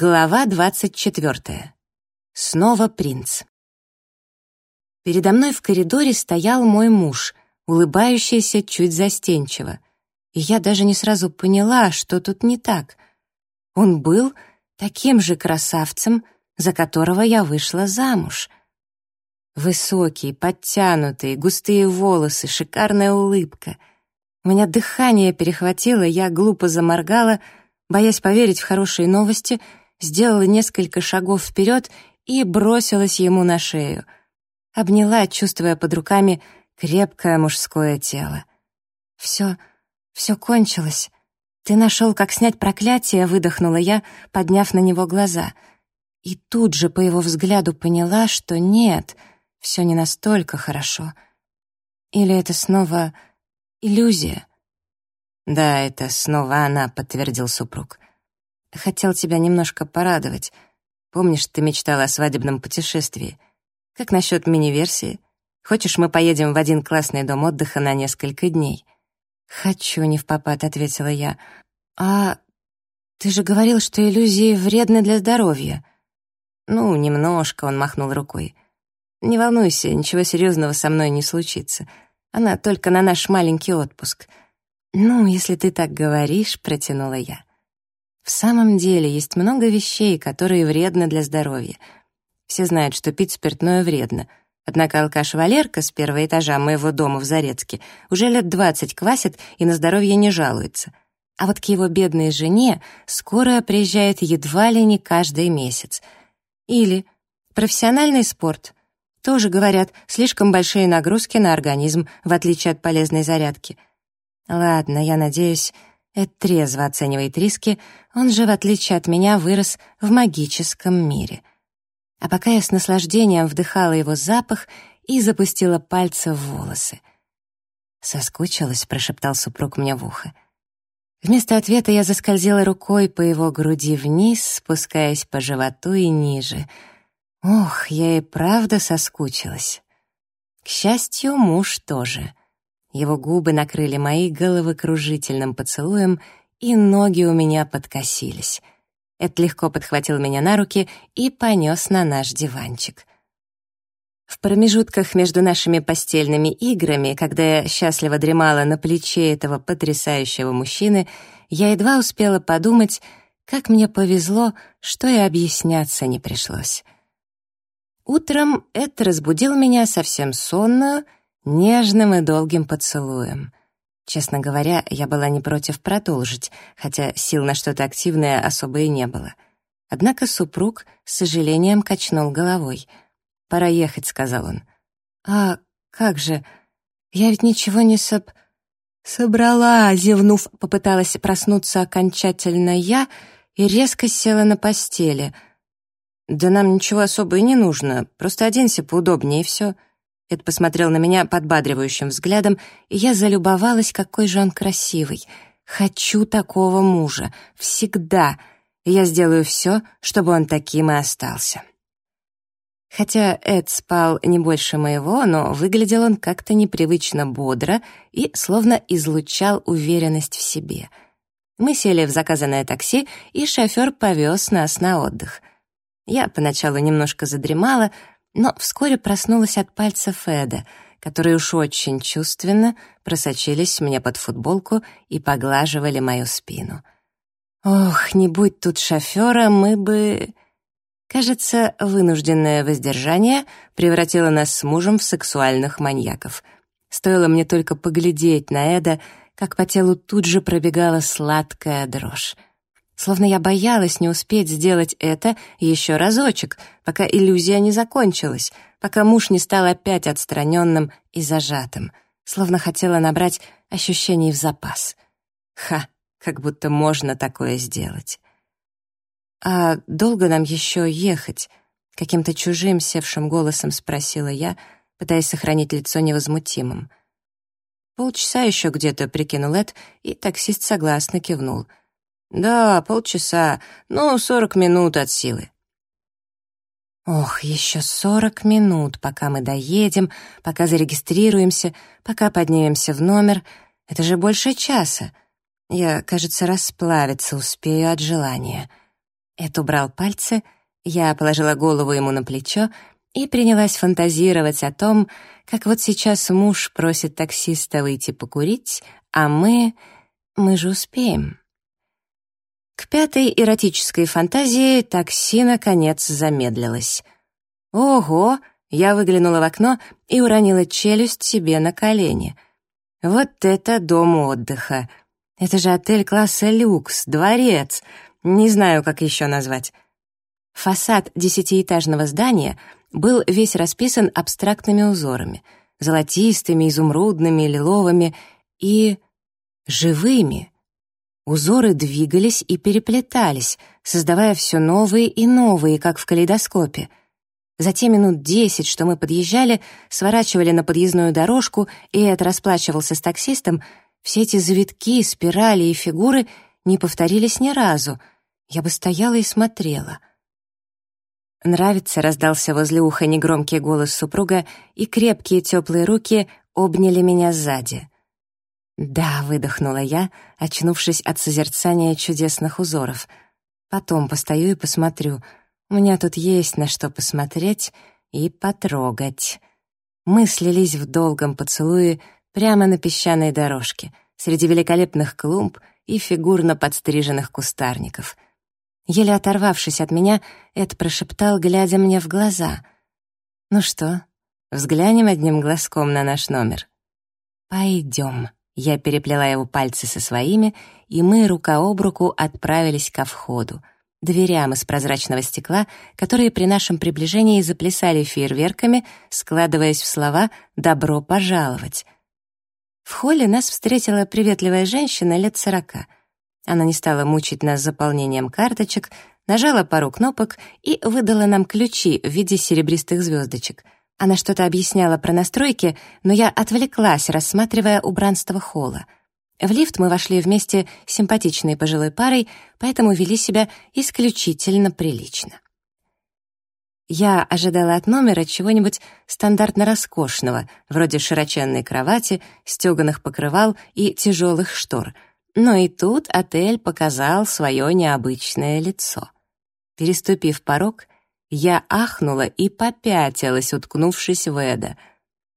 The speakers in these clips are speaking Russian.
Глава двадцать четвертая. Снова принц. Передо мной в коридоре стоял мой муж, улыбающийся чуть застенчиво. И я даже не сразу поняла, что тут не так. Он был таким же красавцем, за которого я вышла замуж. Высокий, подтянутый, густые волосы, шикарная улыбка. У меня дыхание перехватило, я глупо заморгала, боясь поверить в хорошие новости — сделала несколько шагов вперед и бросилась ему на шею. Обняла, чувствуя под руками крепкое мужское тело. «Все, все кончилось. Ты нашел, как снять проклятие», — выдохнула я, подняв на него глаза. И тут же по его взгляду поняла, что нет, все не настолько хорошо. Или это снова иллюзия? «Да, это снова она», — подтвердил супруг. Хотел тебя немножко порадовать. Помнишь, ты мечтала о свадебном путешествии? Как насчет мини-версии? Хочешь, мы поедем в один классный дом отдыха на несколько дней?» «Хочу, не в попад», — ответила я. «А ты же говорил, что иллюзии вредны для здоровья». «Ну, немножко», — он махнул рукой. «Не волнуйся, ничего серьезного со мной не случится. Она только на наш маленький отпуск». «Ну, если ты так говоришь», — протянула я. В самом деле есть много вещей, которые вредны для здоровья. Все знают, что пить спиртное вредно. Однако алкаш Валерка с первого этажа моего дома в Зарецке уже лет двадцать квасит и на здоровье не жалуется. А вот к его бедной жене скорая приезжает едва ли не каждый месяц. Или профессиональный спорт. Тоже, говорят, слишком большие нагрузки на организм, в отличие от полезной зарядки. Ладно, я надеюсь, Эд трезво оценивает риски, он же, в отличие от меня, вырос в магическом мире. А пока я с наслаждением вдыхала его запах и запустила пальцы в волосы. «Соскучилась», — прошептал супруг мне в ухо. Вместо ответа я заскользила рукой по его груди вниз, спускаясь по животу и ниже. Ох, я и правда соскучилась. К счастью, муж тоже. Его губы накрыли мои головокружительным поцелуем, и ноги у меня подкосились. Эд легко подхватил меня на руки и понес на наш диванчик. В промежутках между нашими постельными играми, когда я счастливо дремала на плече этого потрясающего мужчины, я едва успела подумать, как мне повезло, что и объясняться не пришлось. Утром Эд разбудил меня совсем сонную — нежным и долгим поцелуем. Честно говоря, я была не против продолжить, хотя сил на что-то активное особо и не было. Однако супруг с сожалением качнул головой. «Пора ехать», — сказал он. «А как же? Я ведь ничего не соб...» «Собрала», — зевнув, попыталась проснуться окончательно я и резко села на постели. «Да нам ничего особо и не нужно, просто оденься поудобнее и все». Эд посмотрел на меня подбадривающим взглядом, и я залюбовалась, какой же он красивый. Хочу такого мужа. Всегда. И я сделаю все, чтобы он таким и остался. Хотя Эд спал не больше моего, но выглядел он как-то непривычно бодро и словно излучал уверенность в себе. Мы сели в заказанное такси, и шофер повез нас на отдых. Я поначалу немножко задремала, но вскоре проснулась от пальцев Эда, которые уж очень чувственно просочились мне под футболку и поглаживали мою спину. Ох, не будь тут шофера, мы бы... Кажется, вынужденное воздержание превратило нас с мужем в сексуальных маньяков. Стоило мне только поглядеть на Эда, как по телу тут же пробегала сладкая дрожь словно я боялась не успеть сделать это еще разочек, пока иллюзия не закончилась, пока муж не стал опять отстраненным и зажатым, словно хотела набрать ощущений в запас. Ха, как будто можно такое сделать. «А долго нам еще ехать?» — каким-то чужим севшим голосом спросила я, пытаясь сохранить лицо невозмутимым. «Полчаса еще где-то», — прикинул Эд, и таксист согласно кивнул — «Да, полчаса, ну, сорок минут от силы». Ох, еще сорок минут, пока мы доедем, пока зарегистрируемся, пока поднимемся в номер. Это же больше часа. Я, кажется, расплавиться успею от желания. Эд убрал пальцы, я положила голову ему на плечо и принялась фантазировать о том, как вот сейчас муж просит таксиста выйти покурить, а мы... мы же успеем. К пятой эротической фантазии такси, наконец, замедлилось. «Ого!» — я выглянула в окно и уронила челюсть себе на колени. «Вот это дом отдыха! Это же отель класса люкс, дворец! Не знаю, как еще назвать». Фасад десятиэтажного здания был весь расписан абстрактными узорами — золотистыми, изумрудными, лиловыми и живыми — Узоры двигались и переплетались, создавая все новые и новые, как в калейдоскопе. За те минут десять, что мы подъезжали, сворачивали на подъездную дорожку, и Эд расплачивался с таксистом, все эти завитки, спирали и фигуры не повторились ни разу. Я бы стояла и смотрела. «Нравится», — раздался возле уха негромкий голос супруга, и крепкие теплые руки обняли меня сзади. «Да», — выдохнула я, очнувшись от созерцания чудесных узоров. «Потом постою и посмотрю. У меня тут есть на что посмотреть и потрогать». Мы слились в долгом поцелуе прямо на песчаной дорожке, среди великолепных клумб и фигурно подстриженных кустарников. Еле оторвавшись от меня, Эд прошептал, глядя мне в глаза. «Ну что, взглянем одним глазком на наш номер?» «Пойдем». Я переплела его пальцы со своими, и мы рука об руку отправились ко входу, дверям из прозрачного стекла, которые при нашем приближении заплясали фейерверками, складываясь в слова «добро пожаловать». В холле нас встретила приветливая женщина лет сорока. Она не стала мучить нас заполнением карточек, нажала пару кнопок и выдала нам ключи в виде серебристых звездочек — она что-то объясняла про настройки, но я отвлеклась, рассматривая убранство холла. В лифт мы вошли вместе с симпатичной пожилой парой, поэтому вели себя исключительно прилично. Я ожидала от номера чего-нибудь стандартно роскошного, вроде широченной кровати, стеганых покрывал и тяжелых штор. Но и тут отель показал свое необычное лицо. Переступив порог, я ахнула и попятилась, уткнувшись в Эда.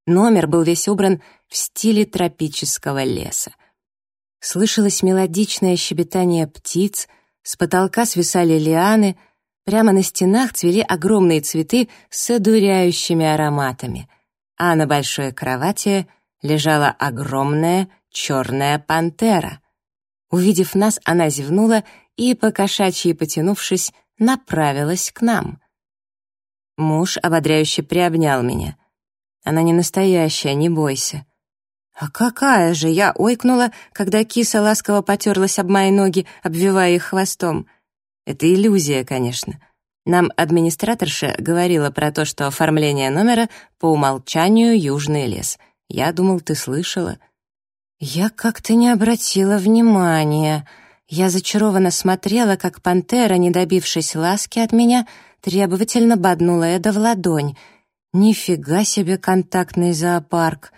Номер был весь убран в стиле тропического леса. Слышалось мелодичное щебетание птиц, с потолка свисали лианы, прямо на стенах цвели огромные цветы с одуряющими ароматами, а на большой кровати лежала огромная черная пантера. Увидев нас, она зевнула и, покошачьи потянувшись, направилась к нам. Муж ободряюще приобнял меня. «Она не настоящая, не бойся». «А какая же!» — я ойкнула, когда киса ласково потерлась об мои ноги, обвивая их хвостом. «Это иллюзия, конечно». Нам администраторша говорила про то, что оформление номера по умолчанию южный лес. Я думал, ты слышала. Я как-то не обратила внимания. Я зачарованно смотрела, как пантера, не добившись ласки от меня, требовательно боднула Эда в ладонь. «Нифига себе контактный зоопарк!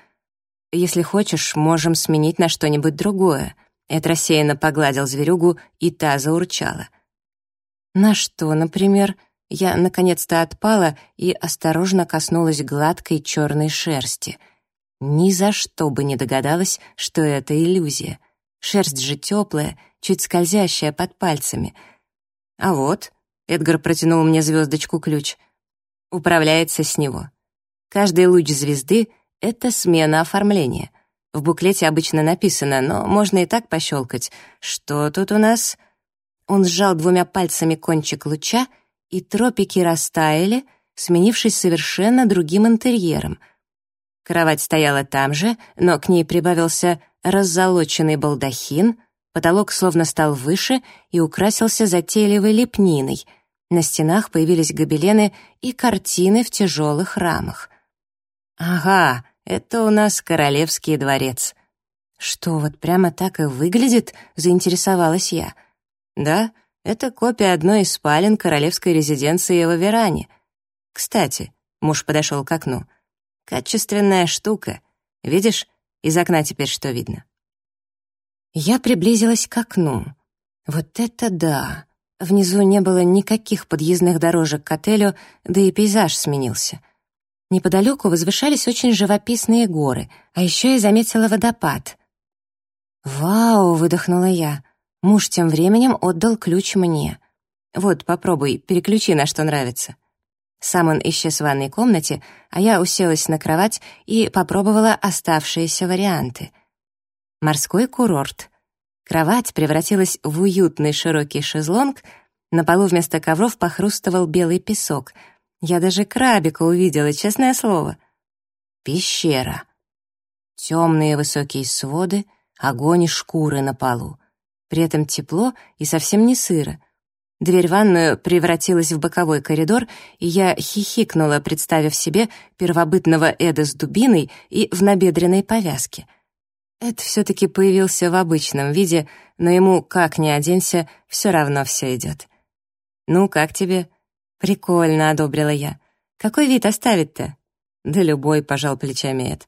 Если хочешь, можем сменить на что-нибудь другое». Эд рассеянно погладил зверюгу, и та заурчала. «На что, например?» Я наконец-то отпала и осторожно коснулась гладкой черной шерсти. Ни за что бы не догадалась, что это иллюзия. Шерсть же теплая, чуть скользящая под пальцами. А вот, Эдгар протянул мне звездочку-ключ. Управляется с него. Каждый луч звезды — это смена оформления. В буклете обычно написано, но можно и так пощелкать. Что тут у нас? Он сжал двумя пальцами кончик луча, и тропики растаяли, сменившись совершенно другим интерьером. Кровать стояла там же, но к ней прибавился раззолоченный балдахин, Потолок словно стал выше и украсился затейливой лепниной. На стенах появились гобелены и картины в тяжелых рамах. «Ага, это у нас королевский дворец». «Что, вот прямо так и выглядит?» — заинтересовалась я. «Да, это копия одной из спален королевской резиденции в Аверане. Кстати, муж подошел к окну. Качественная штука. Видишь, из окна теперь что видно?» Я приблизилась к окну. Вот это да! Внизу не было никаких подъездных дорожек к отелю, да и пейзаж сменился. Неподалеку возвышались очень живописные горы, а еще я заметила водопад. «Вау!» — выдохнула я. Муж тем временем отдал ключ мне. «Вот, попробуй, переключи на что нравится». Сам он исчез в ванной комнате, а я уселась на кровать и попробовала оставшиеся варианты. Морской курорт. Кровать превратилась в уютный широкий шезлонг, на полу вместо ковров похрустывал белый песок. Я даже крабика увидела, честное слово. Пещера. Темные высокие своды, огонь и шкуры на полу. При этом тепло и совсем не сыро. Дверь в ванную превратилась в боковой коридор, и я хихикнула, представив себе первобытного Эда с дубиной и в набедренной повязке. Эд все-таки появился в обычном виде, но ему, как ни оденься, все равно все идет. «Ну, как тебе?» «Прикольно», — одобрила я. «Какой вид оставить-то?» «Да любой», — пожал плечами Эд.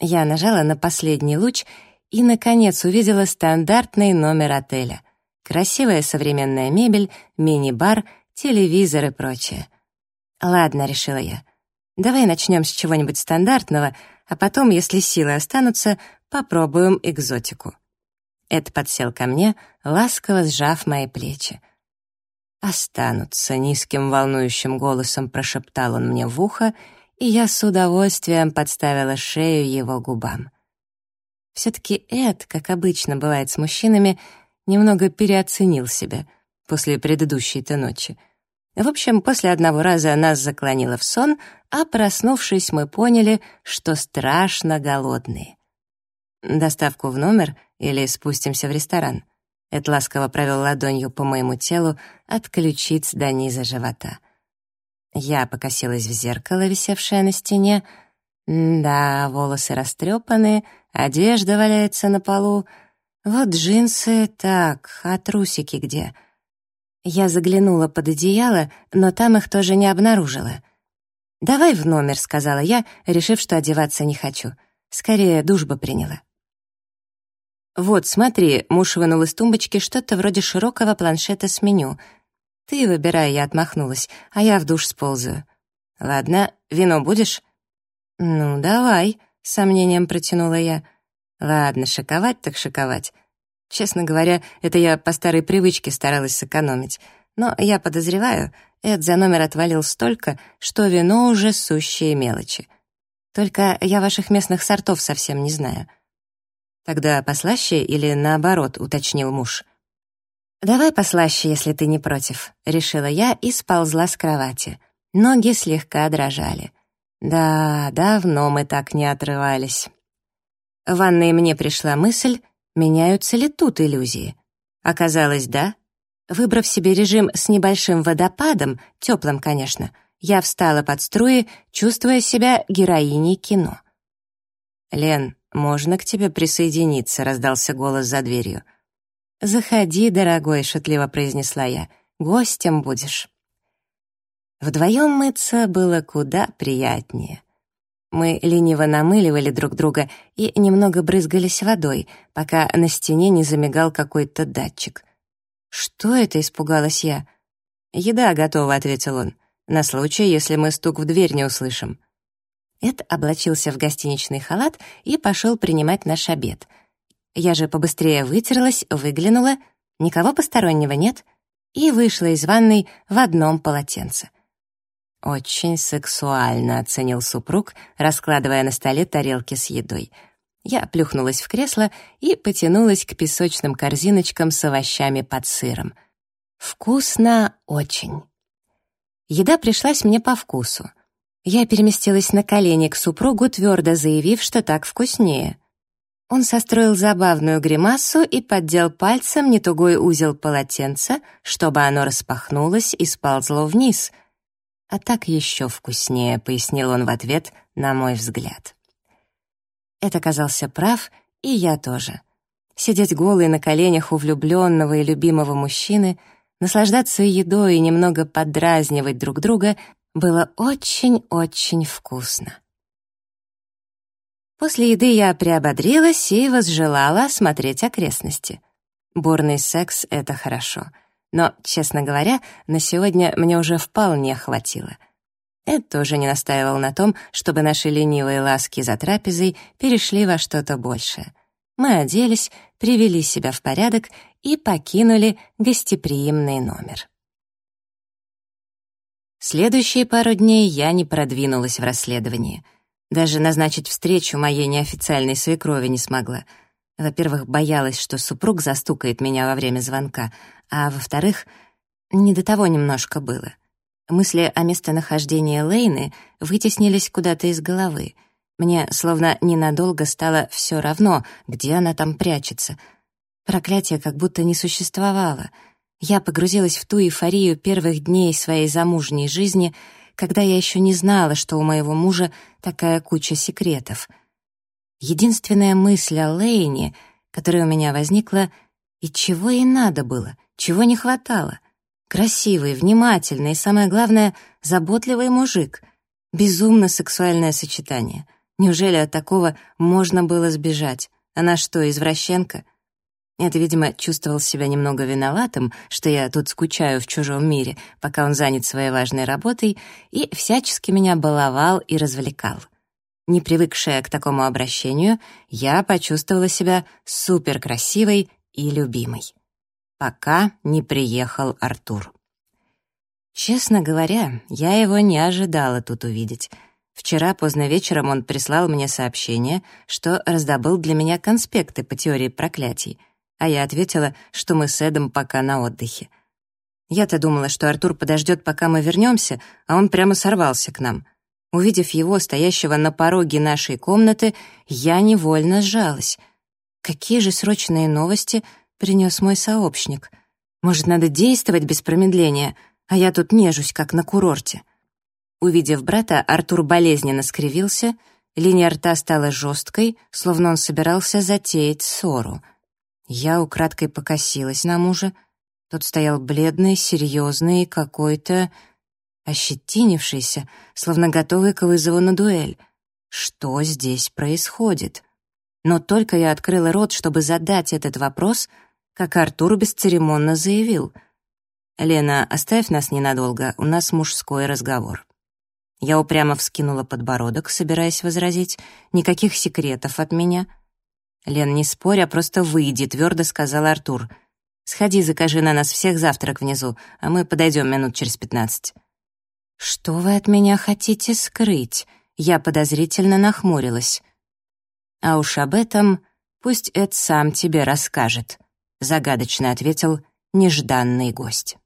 Я нажала на последний луч и, наконец, увидела стандартный номер отеля. Красивая современная мебель, мини-бар, телевизор и прочее. «Ладно», — решила я. «Давай начнем с чего-нибудь стандартного, а потом, если силы останутся, попробуем экзотику». Эд подсел ко мне, ласково сжав мои плечи. «Останутся», — низким волнующим голосом прошептал он мне в ухо, и я с удовольствием подставила шею его губам. Все-таки Эд, как обычно бывает с мужчинами, немного переоценил себя после предыдущей-то ночи. В общем, после одного раза нас заклонило в сон, а проснувшись, мы поняли, что страшно голодные. Доставку в номер или спустимся в ресторан? Эд ласково провел ладонью по моему телу от ключиц до низа живота. Я покосилась в зеркало, висевшее на стене. Да, волосы растрепаны, одежда валяется на полу. Вот джинсы, так, а трусики где? Я заглянула под одеяло, но там их тоже не обнаружила. «Давай в номер», — сказала я, решив, что одеваться не хочу. Скорее, душ бы приняла. «Вот, смотри», — муж вынул из тумбочки что-то вроде широкого планшета с меню. «Ты выбирай», — я отмахнулась, а я в душ сползаю. «Ладно, вино будешь?» «Ну, давай», — с сомнением протянула я. «Ладно, шиковать так шиковать». Честно говоря, это я по старой привычке старалась сэкономить. Но я подозреваю, Эд за номер отвалил столько, что вино уже сущие мелочи. Только я ваших местных сортов совсем не знаю. «Тогда послаще или наоборот?» — уточнил муж. «Давай послаще, если ты не против», — решила я и сползла с кровати. Ноги слегка дрожали. Да, давно мы так не отрывались. В ванной мне пришла мысль, меняются ли тут иллюзии. Оказалось, да. Выбрав себе режим с небольшим водопадом, теплым, конечно, я встала под струи, чувствуя себя героиней кино. «Лен, можно к тебе присоединиться?» — раздался голос за дверью. «Заходи, дорогой», — шутливо произнесла я. «Гостем будешь». Вдвоем мыться было куда приятнее. Мы лениво намыливали друг друга и немного брызгались водой, пока на стене не замигал какой-то датчик. «Что это?» — испугалась я. «Еда готова», — ответил он, «на случай, если мы стук в дверь не услышим». Эд облачился в гостиничный халат и пошел принимать наш обед. Я же побыстрее вытерлась, выглянула, никого постороннего нет, и вышла из ванной в одном полотенце. «Очень сексуально», — оценил супруг, раскладывая на столе тарелки с едой. Я плюхнулась в кресло и потянулась к песочным корзиночкам с овощами под сыром. Вкусно очень. Еда пришлась мне по вкусу — я переместилась на колени к супругу, твердо заявив, что так вкуснее. Он состроил забавную гримасу и поддел пальцем нетугой узел полотенца, чтобы оно распахнулось и сползло вниз. «А так еще вкуснее», — пояснил он в ответ на мой взгляд. Это оказался прав, и я тоже. Сидеть голой на коленях у влюбленного и любимого мужчины, наслаждаться едой и немного подразнивать друг друга было очень-очень вкусно. После еды я приободрилась и возжелала осмотреть окрестности. Бурный секс — это хорошо. Но, честно говоря, на сегодня мне уже вполне хватило. Эд тоже не настаивал на том, чтобы наши ленивые ласки за трапезой перешли во что-то большее. Мы оделись, привели себя в порядок и покинули гостеприимный номер. Следующие пару дней я не продвинулась в расследовании. Даже назначить встречу моей неофициальной свекрови не смогла. Во-первых, боялась, что супруг застукает меня во время звонка, а во-вторых, не до того немножко было. Мысли о местонахождении Лейны вытеснились куда-то из головы. Мне словно ненадолго стало все равно, где она там прячется. Проклятие как будто не существовало — я погрузилась в ту эйфорию первых дней своей замужней жизни, когда я еще не знала, что у моего мужа такая куча секретов. Единственная мысль о Лейне, которая у меня возникла, и чего ей надо было, чего не хватало. Красивый, внимательный и, самое главное, заботливый мужик. Безумно сексуальное сочетание. Неужели от такого можно было сбежать? Она что, извращенка? Это, видимо, чувствовал себя немного виноватым, что я тут скучаю в чужом мире, пока он занят своей важной работой, и всячески меня баловал и развлекал. Не привыкшая к такому обращению, я почувствовала себя суперкрасивой и любимой. Пока не приехал Артур. Честно говоря, я его не ожидала тут увидеть. Вчера поздно вечером он прислал мне сообщение, что раздобыл для меня конспекты по теории проклятий — а я ответила, что мы с Эдом пока на отдыхе. Я-то думала, что Артур подождет, пока мы вернемся, а он прямо сорвался к нам. Увидев его, стоящего на пороге нашей комнаты, я невольно сжалась. Какие же срочные новости принес мой сообщник? Может, надо действовать без промедления, а я тут нежусь, как на курорте. Увидев брата, Артур болезненно скривился, линия рта стала жесткой, словно он собирался затеять ссору — я украдкой покосилась на мужа. Тот стоял бледный, серьезный, какой-то ощетинившийся, словно готовый к вызову на дуэль. Что здесь происходит? Но только я открыла рот, чтобы задать этот вопрос, как Артур бесцеремонно заявил. «Лена, оставь нас ненадолго, у нас мужской разговор». Я упрямо вскинула подбородок, собираясь возразить. «Никаких секретов от меня». «Лен, не спорь, а просто выйди», — твердо сказал Артур. «Сходи, закажи на нас всех завтрак внизу, а мы подойдем минут через пятнадцать». «Что вы от меня хотите скрыть?» Я подозрительно нахмурилась. «А уж об этом пусть Эд сам тебе расскажет», — загадочно ответил нежданный гость.